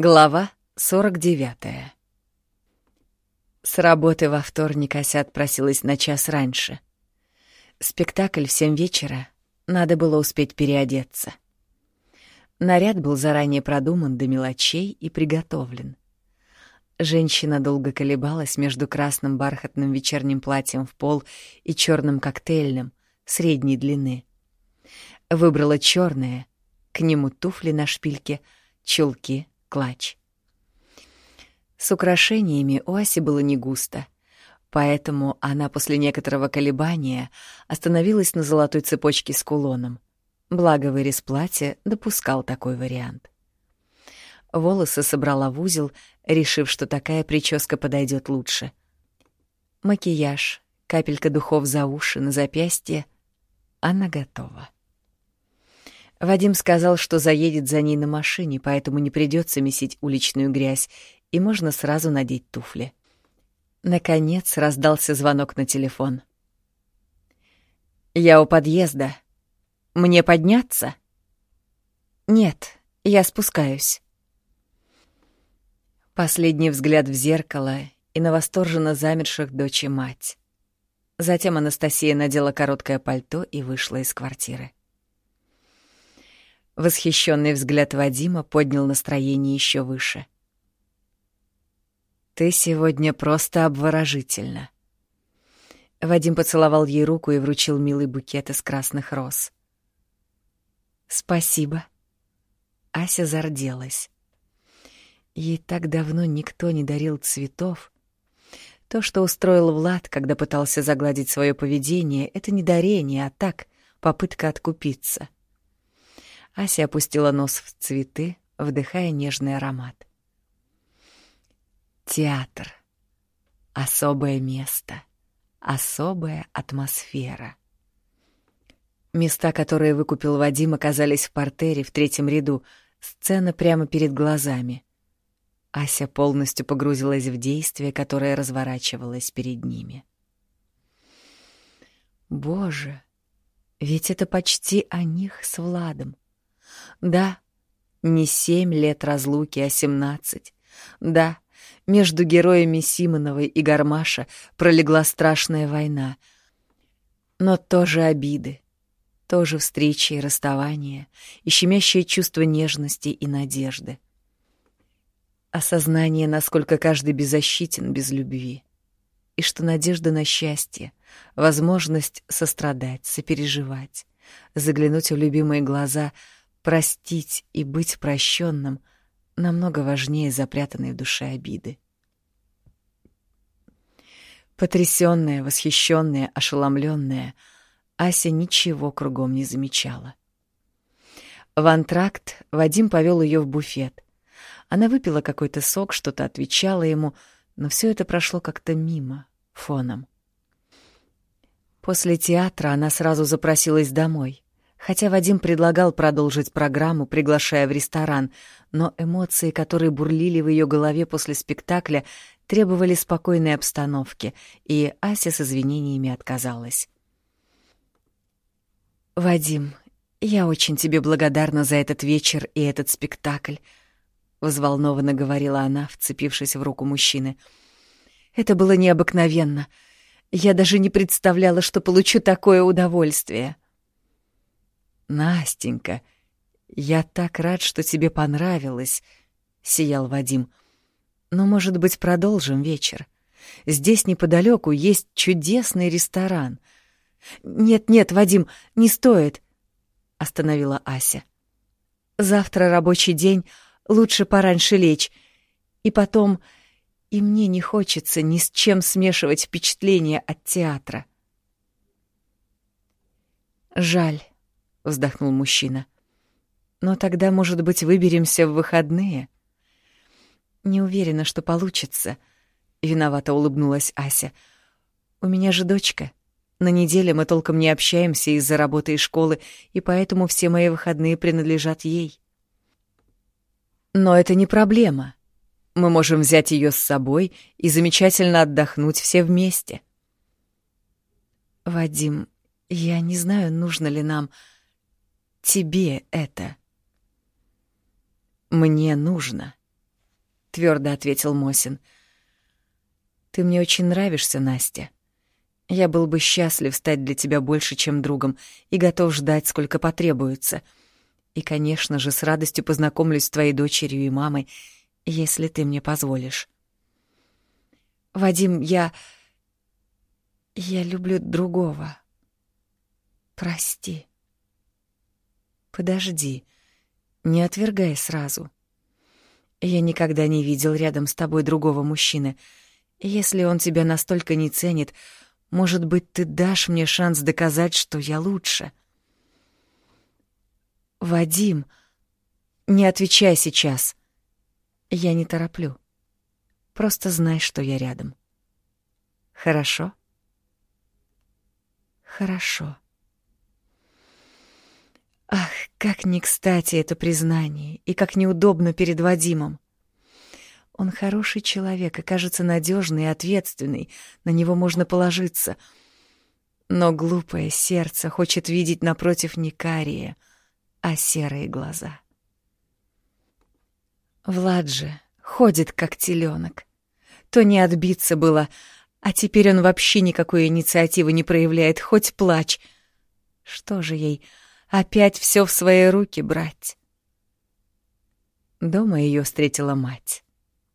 Глава 49 С работы во вторник Ася отпросилась на час раньше. Спектакль в семь вечера, надо было успеть переодеться. Наряд был заранее продуман до мелочей и приготовлен. Женщина долго колебалась между красным бархатным вечерним платьем в пол и черным коктейльным, средней длины. Выбрала черное, к нему туфли на шпильке, чулки — клатч. С украшениями у Аси было не густо, поэтому она после некоторого колебания остановилась на золотой цепочке с кулоном. Благо вырез платья допускал такой вариант. Волосы собрала в узел, решив, что такая прическа подойдет лучше. Макияж, капелька духов за уши, на запястье. Она готова. Вадим сказал, что заедет за ней на машине, поэтому не придется месить уличную грязь, и можно сразу надеть туфли. Наконец раздался звонок на телефон. «Я у подъезда. Мне подняться?» «Нет, я спускаюсь». Последний взгляд в зеркало и на восторженно замерших дочь и мать. Затем Анастасия надела короткое пальто и вышла из квартиры. Восхищенный взгляд Вадима поднял настроение еще выше. «Ты сегодня просто обворожительна». Вадим поцеловал ей руку и вручил милый букет из красных роз. «Спасибо». Ася зарделась. Ей так давно никто не дарил цветов. То, что устроил Влад, когда пытался загладить свое поведение, — это не дарение, а так, попытка откупиться — Ася опустила нос в цветы, вдыхая нежный аромат. Театр. Особое место. Особая атмосфера. Места, которые выкупил Вадим, оказались в портере в третьем ряду, сцена прямо перед глазами. Ася полностью погрузилась в действие, которое разворачивалось перед ними. Боже, ведь это почти о них с Владом. Да, не семь лет разлуки, а семнадцать. Да, между героями Симоновой и Гармаша пролегла страшная война. Но тоже обиды, тоже встречи и расставания, и щемящее чувство нежности и надежды. Осознание, насколько каждый беззащитен без любви, и что надежда на счастье, возможность сострадать, сопереживать, заглянуть в любимые глаза — Простить и быть прощенным намного важнее запрятанной в душе обиды. Потрясённая, восхищённая, ошеломлённая, Ася ничего кругом не замечала. В антракт Вадим повёл её в буфет. Она выпила какой-то сок, что-то отвечала ему, но всё это прошло как-то мимо, фоном. После театра она сразу запросилась домой. Хотя Вадим предлагал продолжить программу, приглашая в ресторан, но эмоции, которые бурлили в ее голове после спектакля, требовали спокойной обстановки, и Ася с извинениями отказалась. «Вадим, я очень тебе благодарна за этот вечер и этот спектакль», — взволнованно говорила она, вцепившись в руку мужчины. «Это было необыкновенно. Я даже не представляла, что получу такое удовольствие». «Настенька, я так рад, что тебе понравилось», — сиял Вадим. «Но, может быть, продолжим вечер? Здесь неподалеку есть чудесный ресторан». «Нет-нет, Вадим, не стоит», — остановила Ася. «Завтра рабочий день, лучше пораньше лечь. И потом, и мне не хочется ни с чем смешивать впечатления от театра». «Жаль», вздохнул мужчина. Но тогда, может быть, выберемся в выходные? Не уверена, что получится. Виновато улыбнулась Ася. У меня же дочка. На неделе мы толком не общаемся из-за работы и школы, и поэтому все мои выходные принадлежат ей. Но это не проблема. Мы можем взять ее с собой и замечательно отдохнуть все вместе. Вадим, я не знаю, нужно ли нам тебе это. Мне нужно, твердо ответил Мосин. Ты мне очень нравишься, Настя. Я был бы счастлив стать для тебя больше, чем другом, и готов ждать, сколько потребуется. И, конечно же, с радостью познакомлюсь с твоей дочерью и мамой, если ты мне позволишь. Вадим, я... Я люблю другого. Прости. Подожди. Не отвергай сразу. Я никогда не видел рядом с тобой другого мужчины. Если он тебя настолько не ценит, может быть, ты дашь мне шанс доказать, что я лучше. Вадим, не отвечай сейчас. Я не тороплю. Просто знай, что я рядом. Хорошо? Хорошо. Ах, как не кстати это признание, и как неудобно перед Вадимом. Он хороший человек и кажется надежный и ответственный, на него можно положиться. Но глупое сердце хочет видеть напротив не карие, а серые глаза. Влад же ходит как теленок. То не отбиться было, а теперь он вообще никакой инициативы не проявляет, хоть плачь. Что же ей, опять все в свои руки брать? Дома ее встретила мать.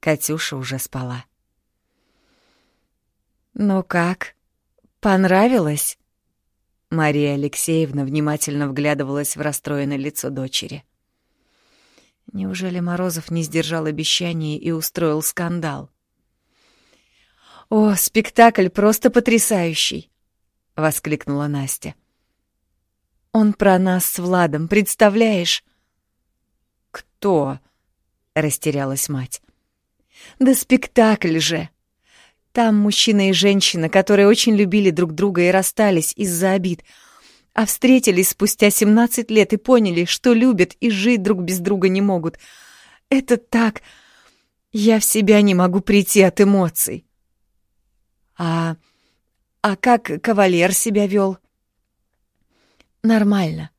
Катюша уже спала. «Ну как? Понравилось?» Мария Алексеевна внимательно вглядывалась в расстроенное лицо дочери. Неужели Морозов не сдержал обещания и устроил скандал? «О, спектакль просто потрясающий!» — воскликнула Настя. «Он про нас с Владом, представляешь?» «Кто?» — растерялась мать. Да спектакль же! Там мужчина и женщина, которые очень любили друг друга и расстались из-за обид, а встретились спустя 17 лет и поняли, что любят и жить друг без друга не могут. Это так... Я в себя не могу прийти от эмоций. А... А как кавалер себя вел? Нормально.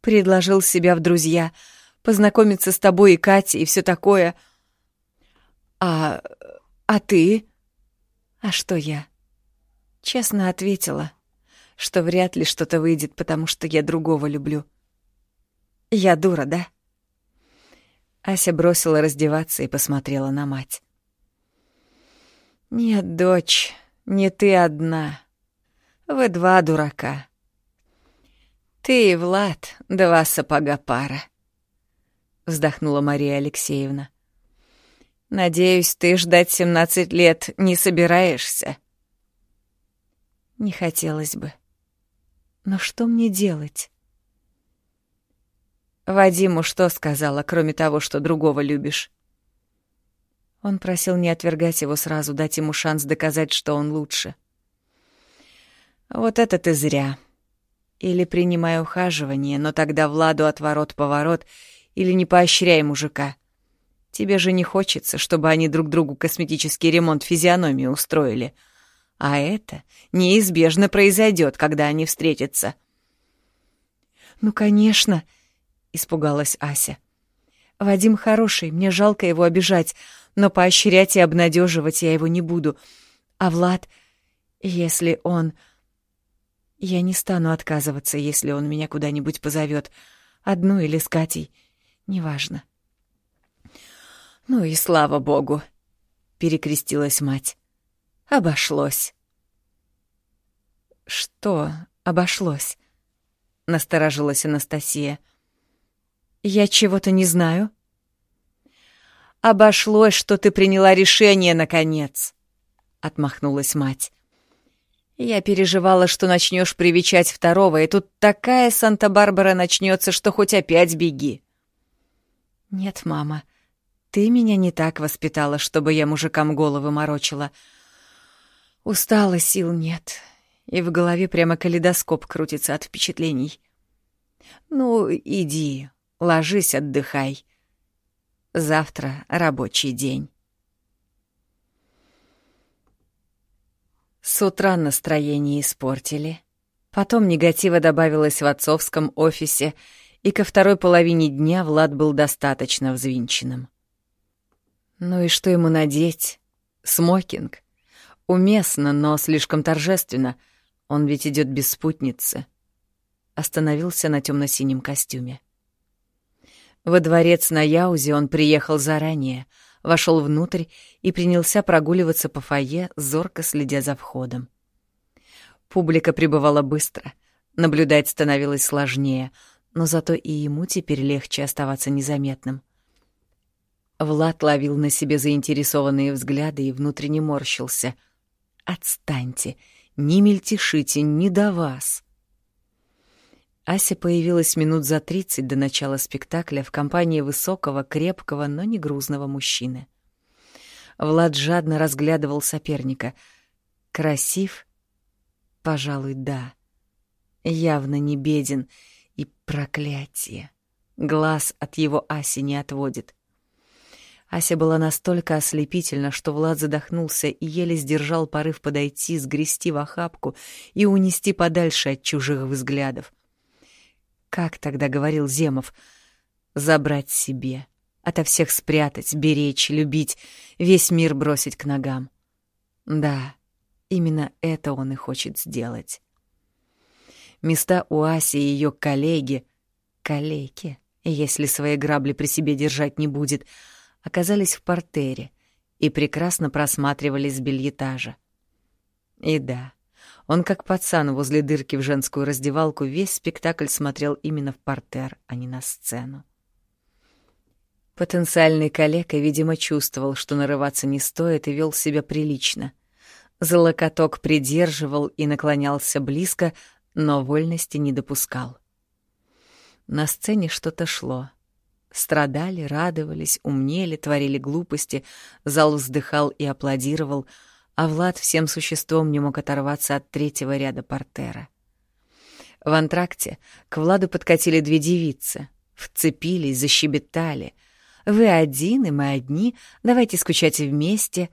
Предложил себя в друзья, познакомиться с тобой и Катей и все такое — «А... а ты?» «А что я?» Честно ответила, что вряд ли что-то выйдет, потому что я другого люблю. «Я дура, да?» Ася бросила раздеваться и посмотрела на мать. «Нет, дочь, не ты одна. Вы два дурака. Ты и Влад — два сапога пара», — вздохнула Мария Алексеевна. Надеюсь, ты ждать семнадцать лет не собираешься. Не хотелось бы. Но что мне делать? Вадиму что сказала, кроме того, что другого любишь? Он просил не отвергать его сразу, дать ему шанс доказать, что он лучше. Вот это ты зря. Или принимай ухаживание, но тогда Владу отворот-поворот, или не поощряй мужика — Тебе же не хочется, чтобы они друг другу косметический ремонт физиономии устроили. А это неизбежно произойдет, когда они встретятся. «Ну, конечно», — испугалась Ася. «Вадим хороший, мне жалко его обижать, но поощрять и обнадеживать я его не буду. А Влад, если он... Я не стану отказываться, если он меня куда-нибудь позовет, одну или с Катей, неважно. «Ну и слава богу!» — перекрестилась мать. «Обошлось». «Что обошлось?» — насторожилась Анастасия. «Я чего-то не знаю». «Обошлось, что ты приняла решение, наконец!» — отмахнулась мать. «Я переживала, что начнешь привечать второго, и тут такая Санта-Барбара начнется, что хоть опять беги». «Нет, мама», ты меня не так воспитала, чтобы я мужикам головы морочила. Устала, сил нет, и в голове прямо калейдоскоп крутится от впечатлений. Ну, иди, ложись, отдыхай. Завтра рабочий день. С утра настроение испортили. Потом негатива добавилось в отцовском офисе, и ко второй половине дня Влад был достаточно взвинченным. Ну и что ему надеть? Смокинг. Уместно, но слишком торжественно. Он ведь идет без спутницы. Остановился на темно-синем костюме. Во дворец на Яузе он приехал заранее, вошел внутрь и принялся прогуливаться по фойе, зорко следя за входом. Публика прибывала быстро, наблюдать становилось сложнее, но зато и ему теперь легче оставаться незаметным. Влад ловил на себе заинтересованные взгляды и внутренне морщился. «Отстаньте! Не мельтешите, не до вас!» Ася появилась минут за тридцать до начала спектакля в компании высокого, крепкого, но не грузного мужчины. Влад жадно разглядывал соперника. Красив? Пожалуй, да. Явно не беден. И проклятие. Глаз от его Аси не отводит. Ася была настолько ослепительна, что Влад задохнулся и еле сдержал порыв подойти, сгрести в охапку и унести подальше от чужих взглядов. Как тогда говорил Земов? Забрать себе, ото всех спрятать, беречь, любить, весь мир бросить к ногам. Да, именно это он и хочет сделать. Места у Аси и ее коллеги, коллеги, если свои грабли при себе держать не будет — оказались в портере и прекрасно просматривались с бельетажа. И да, он как пацан возле дырки в женскую раздевалку весь спектакль смотрел именно в портер, а не на сцену. Потенциальный коллега, видимо, чувствовал, что нарываться не стоит, и вел себя прилично. За локоток придерживал и наклонялся близко, но вольности не допускал. На сцене что-то шло — Страдали, радовались, умнели, творили глупости, зал вздыхал и аплодировал, а Влад всем существом не мог оторваться от третьего ряда портера. В антракте к Владу подкатили две девицы, вцепились, защебетали. «Вы один, и мы одни, давайте скучать вместе»,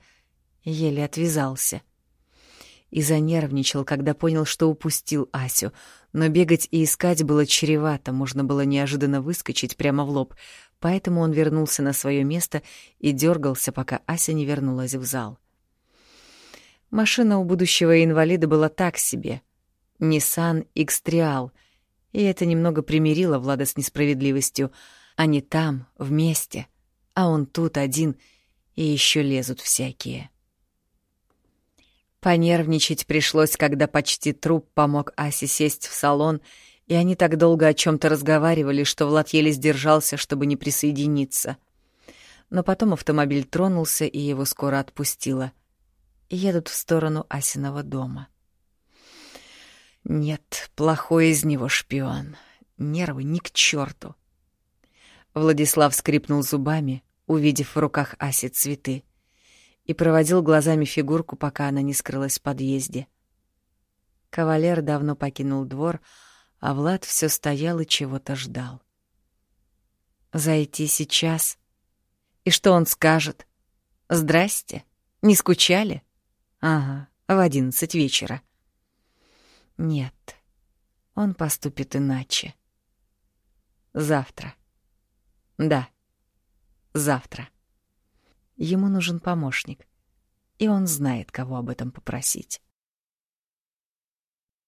еле отвязался — и занервничал, когда понял, что упустил Асю. Но бегать и искать было чревато, можно было неожиданно выскочить прямо в лоб, поэтому он вернулся на свое место и дергался, пока Ася не вернулась в зал. Машина у будущего инвалида была так себе. Nissan X-Trial, и это немного примирило Влада с несправедливостью. Они там, вместе, а он тут один, и еще лезут всякие. — Понервничать пришлось, когда почти труп помог Асе сесть в салон, и они так долго о чем то разговаривали, что Влад еле сдержался, чтобы не присоединиться. Но потом автомобиль тронулся, и его скоро отпустило. Едут в сторону Асиного дома. Нет, плохой из него шпион. Нервы ни к черту. Владислав скрипнул зубами, увидев в руках Аси цветы и проводил глазами фигурку, пока она не скрылась в подъезде. Кавалер давно покинул двор, а Влад все стоял и чего-то ждал. Зайти сейчас? И что он скажет? Здрасте. Не скучали? Ага, в одиннадцать вечера. Нет, он поступит иначе. Завтра. Да, завтра. Ему нужен помощник, и он знает, кого об этом попросить.